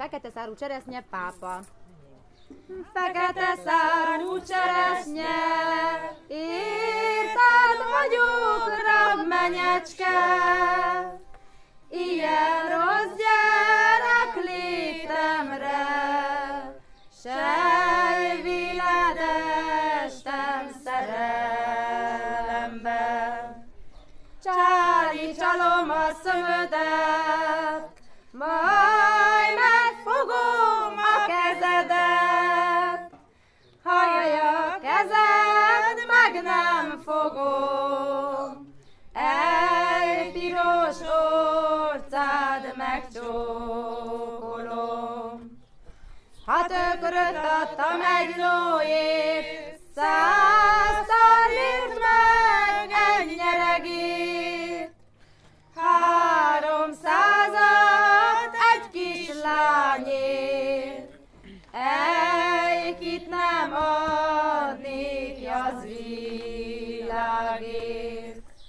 Fekete szárú cseresznye pápa. Fekete szárú cseresznye, írtad vagyok, rabmenyecske. Ilyen rossz gyerek létemre, sejviledestem szerelembe. Csáli csalom a szövedet, majd nem fogom. Egy piros orcád megcsókolom. Ha tököröt adtam egy lóért, százszor írt meg egy nyeregét. Háromszázat egy kislányért, egyikit nem adnék az lage